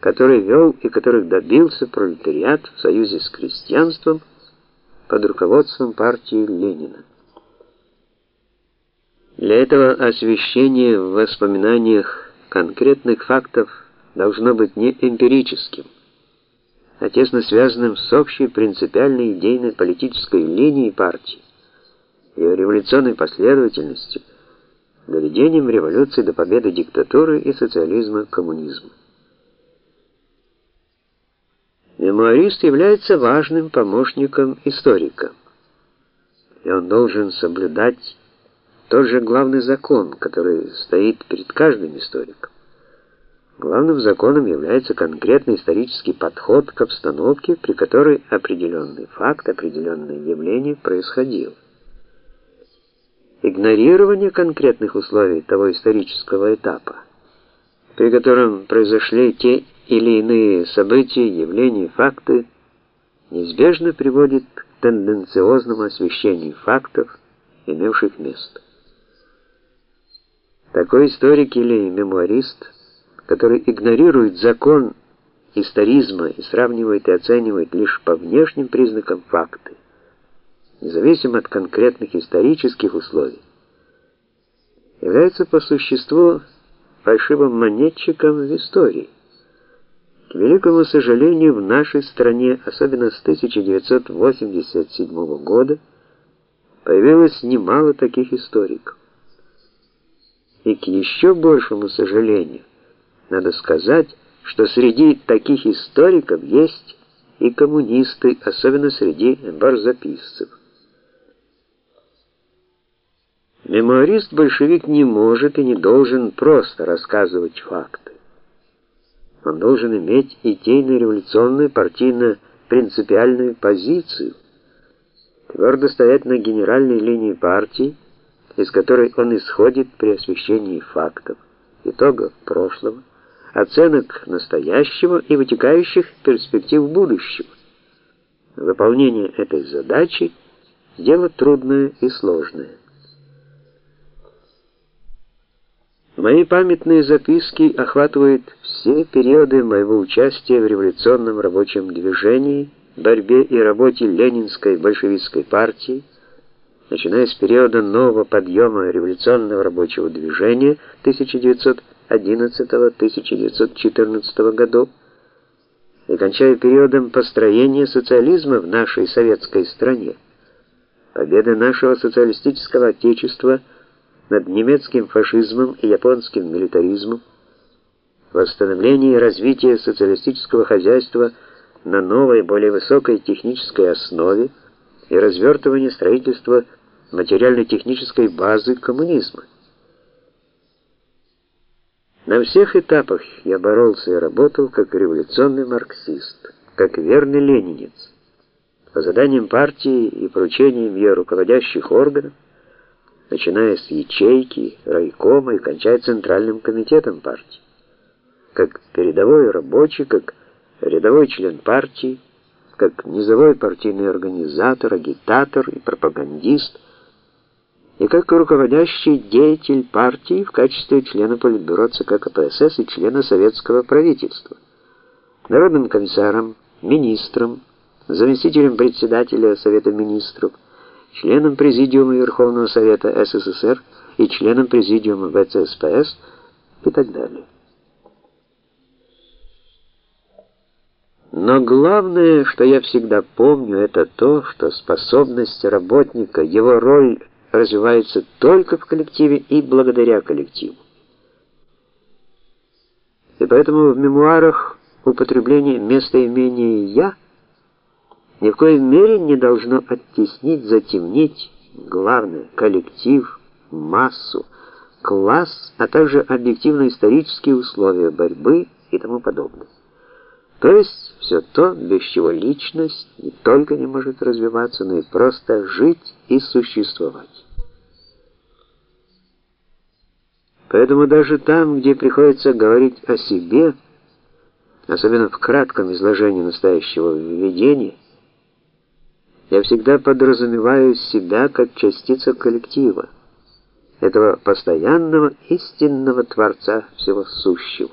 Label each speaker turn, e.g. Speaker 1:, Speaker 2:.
Speaker 1: который вел и которых добился пролетариат в союзе с крестьянством под руководством партии Ленина. Для этого освещение в воспоминаниях конкретных фактов должно быть не эмпирическим, а тесно связанным с общей принципиальной идейной политической линией партии, ее революционной последовательностью, доведением революции до победы диктатуры и социализма коммунизма. Мемуарист является важным помощником историка. И он должен соблюдать тот же главный закон, который стоит перед каждым историком. Главным законом является конкретный исторический подход к обстановке, при которой определенный факт, определенное явление происходило. Игнорирование конкретных условий того исторического этапа, при котором произошли те или иные события, явления, факты, неизбежно приводит к тенденциозному освещению фактов, имевших место. Такой историк или мемуарист, который игнорирует закон историзма и сравнивает и оценивает лишь по внешним признакам факты, независимо от конкретных исторических условий, является по существу фальшивым монетчиком в истории. К великому сожалению, в нашей стране, особенно с 1987 года, появилось немало таких историков. И к еще большему сожалению, надо сказать, что среди таких историков есть и коммунисты, особенно среди барзаписцев. Мемуарист-большевик не может и не должен просто рассказывать факты. Он должен иметь идейно-революционную партийно-принципиальную позицию, твердо стоять на генеральной линии партии, из которой он исходит при освещении фактов, итогов прошлого, оценок настоящего и вытекающих перспектив будущего. Выполнение этой задачи дело трудное и сложное. Мои памятные записки охватывают все периоды моего участия в революционном рабочем движении, борьбе и работе Ленинской большевистской партии, начиная с периода нового подъема революционного рабочего движения 1911-1914 годов и кончая периодом построения социализма в нашей советской стране, победы нашего социалистического отечества – над немецким фашизмом и японским милитаризмом, восстановление и развитие социалистического хозяйства на новой, более высокой технической основе и развертывание строительства материально-технической базы коммунизма. На всех этапах я боролся и работал как революционный марксист, как верный ленинец. По заданиям партии и поручениям ее руководящих органов начиная с ячейки, райкома и кончая центральным комитетом партии. Как передовой рабочий, как рядовой член партии, как низовой партийный организатор, агитатор и пропагандист, и как руководящий деятель партии в качестве члена Политбюро ЦК КПСС и члена советского правительства, народным комиссаром, министром, заместителем председателя Совета министров, членом Президиума Верховного Совета СССР и членом Президиума ВЦСПС и так далее. Но главное, что я всегда помню, это то, что способность работника, его роль развивается только в коллективе и благодаря коллективу. И поэтому в мемуарах употребление местоимения «я» ни в коей мере не должно оттеснить, затемнить главное коллектив, массу, класс, а также объективно-исторические условия борьбы и тому подобное. То есть все то, без чего личность не только не может развиваться, но и просто жить и существовать. Поэтому даже там, где приходится говорить о себе, особенно в кратком изложении настоящего введения, я всегда подразумеваю себя как частица коллектива, этого постоянного истинного Творца всего сущего.